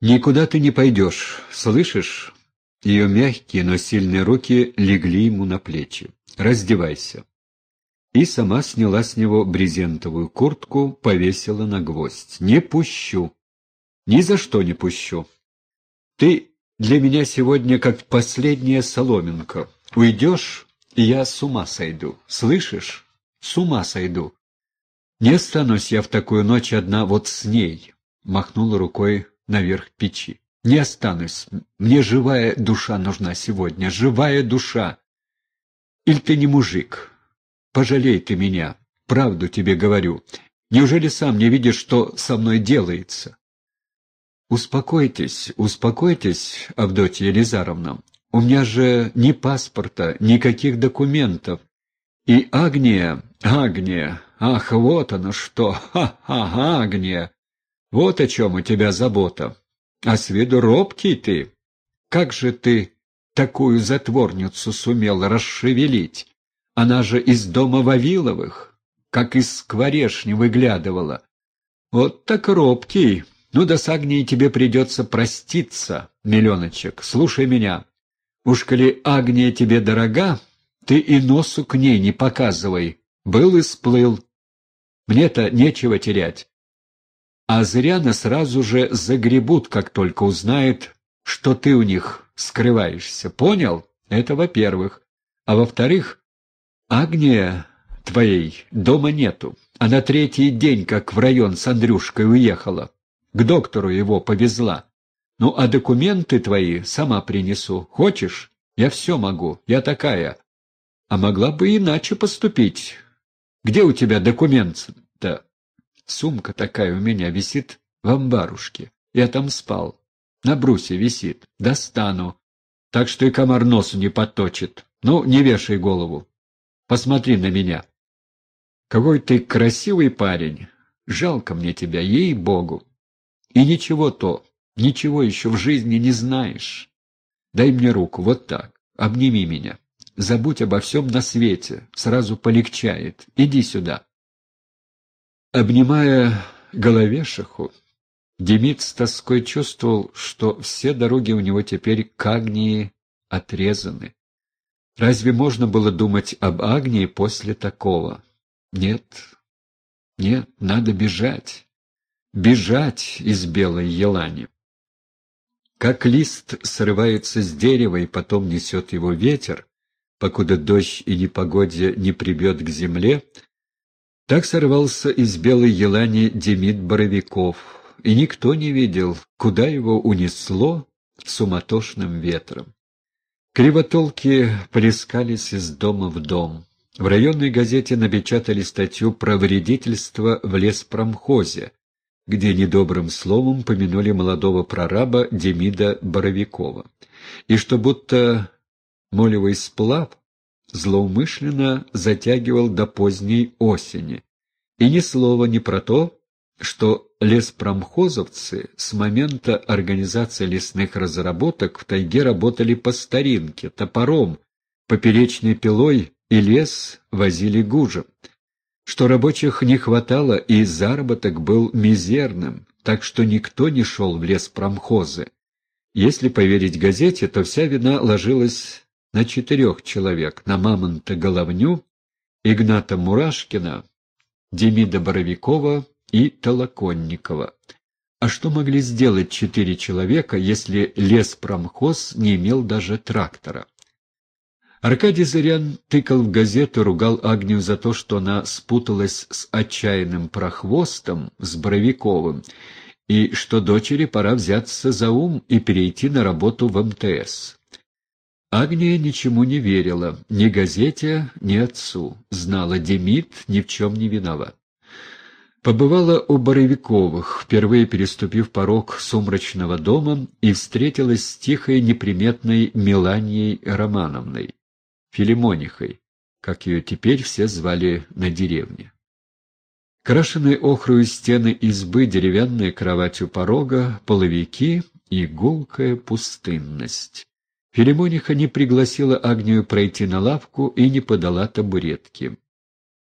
«Никуда ты не пойдешь, слышишь?» Ее мягкие, но сильные руки легли ему на плечи. «Раздевайся». И сама сняла с него брезентовую куртку, повесила на гвоздь. «Не пущу. Ни за что не пущу. Ты для меня сегодня как последняя соломинка. Уйдешь, и я с ума сойду. Слышишь? С ума сойду. Не останусь я в такую ночь одна вот с ней», — махнула рукой наверх печи. Не останусь. Мне живая душа нужна сегодня. Живая душа. Иль ты не мужик? Пожалей ты меня. Правду тебе говорю. Неужели сам не видишь, что со мной делается? Успокойтесь, успокойтесь, Авдотья Елизаровна. У меня же ни паспорта, никаких документов. И Агния, Агния, ах, вот оно что, ха-ха, Агния. Вот о чем у тебя забота. А с виду робкий ты. Как же ты такую затворницу сумел расшевелить? Она же из дома Вавиловых, как из скворешни выглядывала. Вот так робкий. Ну да с Агнией тебе придется проститься, миллионочек. Слушай меня. Уж коли Агния тебе дорога, ты и носу к ней не показывай. Был и сплыл. Мне-то нечего терять а зряна сразу же загребут, как только узнают, что ты у них скрываешься. Понял? Это во-первых. А во-вторых, Агния твоей дома нету. Она третий день, как в район с Андрюшкой уехала. К доктору его повезла. Ну, а документы твои сама принесу. Хочешь? Я все могу. Я такая. А могла бы иначе поступить. Где у тебя документ-то? Сумка такая у меня висит в амбарушке. Я там спал. На брусе висит. Достану. Так что и комар носу не подточит. Ну, не вешай голову. Посмотри на меня. Какой ты красивый парень. Жалко мне тебя, ей-богу. И ничего то, ничего еще в жизни не знаешь. Дай мне руку, вот так. Обними меня. Забудь обо всем на свете. Сразу полегчает. Иди сюда. Обнимая головешиху, Демид с тоской чувствовал, что все дороги у него теперь к Агнии отрезаны. Разве можно было думать об Агнии после такого? Нет, нет, надо бежать, бежать из белой елани. Как лист срывается с дерева и потом несет его ветер, покуда дождь и непогодье не прибьет к земле, так сорвался из белой елани Демид Боровиков, и никто не видел, куда его унесло суматошным ветром. Кривотолки плескались из дома в дом. В районной газете напечатали статью про вредительство в леспромхозе, где недобрым словом помянули молодого прораба Демида Боровикова. И что будто молевый сплав злоумышленно затягивал до поздней осени. И ни слова не про то, что леспромхозовцы с момента организации лесных разработок в тайге работали по старинке, топором, поперечной пилой и лес возили гужем. Что рабочих не хватало и заработок был мизерным, так что никто не шел в леспромхозы. Если поверить газете, то вся вина ложилась на четырех человек, на Мамонта Головню, Игната Мурашкина, Демида Боровикова и Толоконникова. А что могли сделать четыре человека, если леспромхоз не имел даже трактора? Аркадий Зырян тыкал в газету, ругал Агнию за то, что она спуталась с отчаянным прохвостом, с Боровиковым, и что дочери пора взяться за ум и перейти на работу в МТС. Агния ничему не верила, ни газете, ни отцу. Знала, Демид ни в чем не виноват. Побывала у Боровиковых, впервые переступив порог сумрачного дома, и встретилась с тихой неприметной Меланией Романовной, Филимонихой, как ее теперь все звали на деревне. Крашеные охрою стены избы, деревянная кровать у порога, половики и гулкая пустынность. Филимониха не пригласила Агнию пройти на лавку и не подала табуретки.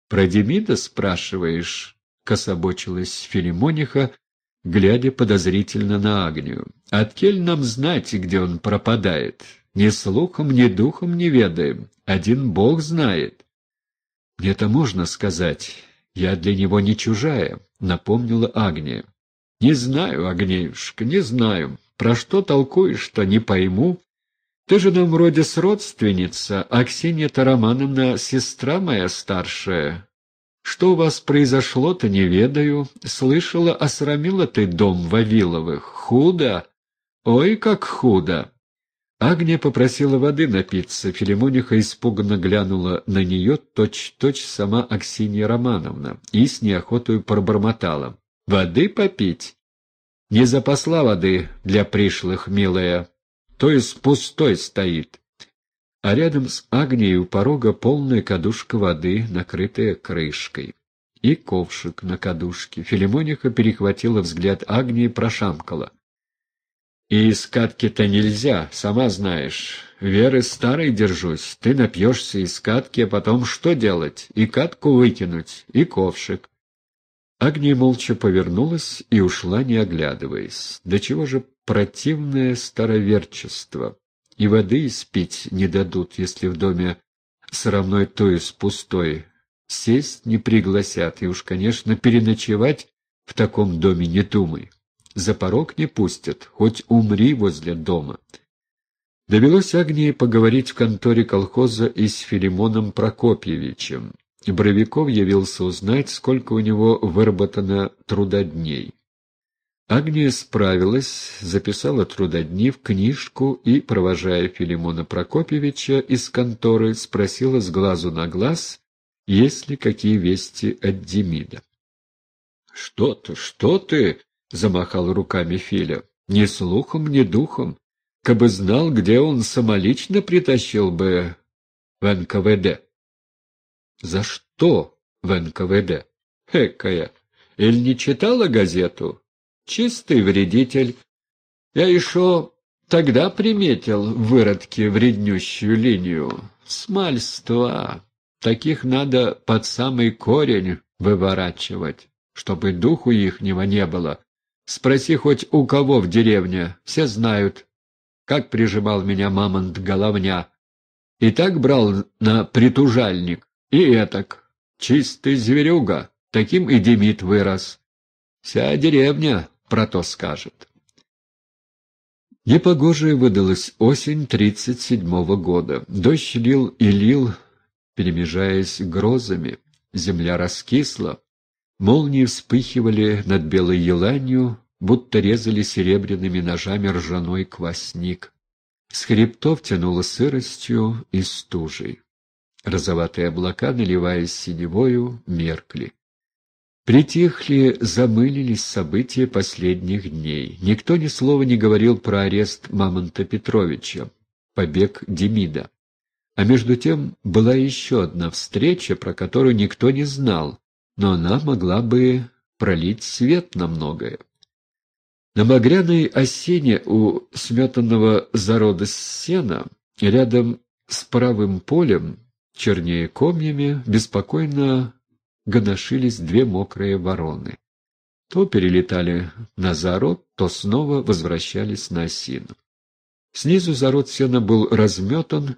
«Про Демида спрашиваешь?» — кособочилась Филимониха, глядя подозрительно на Агнию. Откель нам знать, где он пропадает. Ни слухом, ни духом не ведаем. Один Бог знает. Мне-то можно сказать. Я для него не чужая, — напомнила Агния. Не знаю, Агнеюшка, не знаю. Про что толкуешь-то, не пойму. Ты же нам вроде с родственница, а Ксения-то Романовна сестра моя старшая. Что у вас произошло-то, не ведаю. Слышала, осрамила ты дом Вавиловых. Худо? Ой, как худо! Агния попросила воды напиться. Филимониха испуганно глянула на нее точь-точь сама Аксинья Романовна и с неохотой пробормотала. «Воды попить?» «Не запасла воды для пришлых, милая, то есть пустой стоит». А рядом с Агнией у порога полная кадушка воды, накрытая крышкой. И ковшик на кадушке. Филимониха перехватила взгляд Агнии и прошамкала. И из катки-то нельзя, сама знаешь. Веры старой держусь. Ты напьешься из катки, а потом что делать? И катку выкинуть, и ковшик. Агния молча повернулась и ушла, не оглядываясь. Да чего же противное староверчество. И воды испить не дадут, если в доме срамной то есть пустой. Сесть не пригласят, и уж, конечно, переночевать в таком доме не думай за порог не пустят, хоть умри возле дома. Довелось Агнии поговорить в конторе колхоза и с Филимоном Прокопьевичем. Боровиков явился узнать, сколько у него выработано трудодней. Агния справилась, записала трудодни в книжку и, провожая Филимона Прокопьевича из конторы, спросила с глазу на глаз, есть ли какие вести от Демида. — Что ты, что ты? — замахал руками Филя. «Ни слухом, ни духом. Кабы знал, где он самолично притащил бы в НКВД». «За что в НКВД?» «Экая! Или не читала газету?» «Чистый вредитель. Я еще тогда приметил в выродке вреднющую линию. Смальства. Таких надо под самый корень выворачивать, чтобы духу ихнего не было». Спроси хоть у кого в деревне, все знают, как прижимал меня мамонт-головня. И так брал на притужальник, и этак. Чистый зверюга, таким и Демид вырос. Вся деревня про то скажет. Непогожая выдалась осень тридцать седьмого года. Дождь лил и лил, перемежаясь грозами. Земля раскисла, Молнии вспыхивали над белой еланью, будто резали серебряными ножами ржаной квасник. С хребтов тянуло сыростью и стужей. Розоватые облака, наливаясь синевою, меркли. Притихли, замылились события последних дней. Никто ни слова не говорил про арест Мамонта Петровича, побег Демида. А между тем была еще одна встреча, про которую никто не знал, но она могла бы пролить свет на многое. На багряной осине у сметанного зарода сена, рядом с правым полем, чернее комьями, беспокойно гоношились две мокрые вороны. То перелетали на зарод, то снова возвращались на осину. Снизу зарод сена был разметан,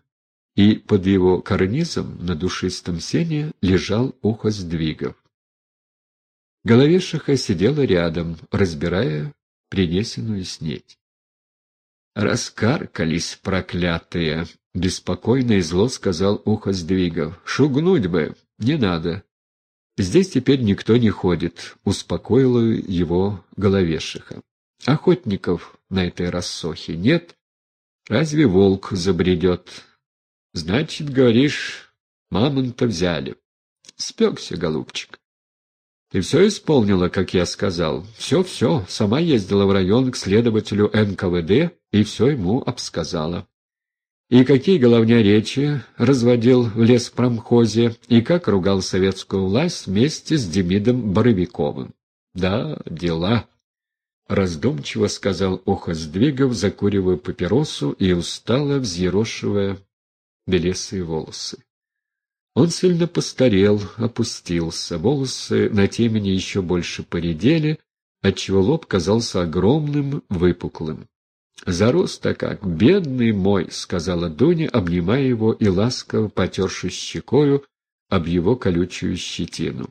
и под его карнизом на душистом сене лежал ухо сдвигов. Головешиха сидела рядом, разбирая принесенную снеть. «Раскаркались проклятые!» — беспокойно и зло сказал ухо сдвигов. «Шугнуть бы! Не надо! Здесь теперь никто не ходит», — успокоила его головешиха. «Охотников на этой рассохе нет? Разве волк забредет? Значит, говоришь, мамонта взяли. Спекся, голубчик». Ты все исполнила, как я сказал? Все-все. Сама ездила в район к следователю НКВД и все ему обсказала. И какие головня речи разводил в леспромхозе, и как ругал советскую власть вместе с Демидом Боровиковым. Да, дела. Раздумчиво сказал ухо сдвигов, закуривая папиросу и устало взъерошивая белесые волосы. Он сильно постарел, опустился, волосы на темени еще больше поредели, отчего лоб казался огромным, выпуклым. «Зарос-то как, бедный мой!» — сказала Дуня, обнимая его и ласково потерши щекою об его колючую щетину.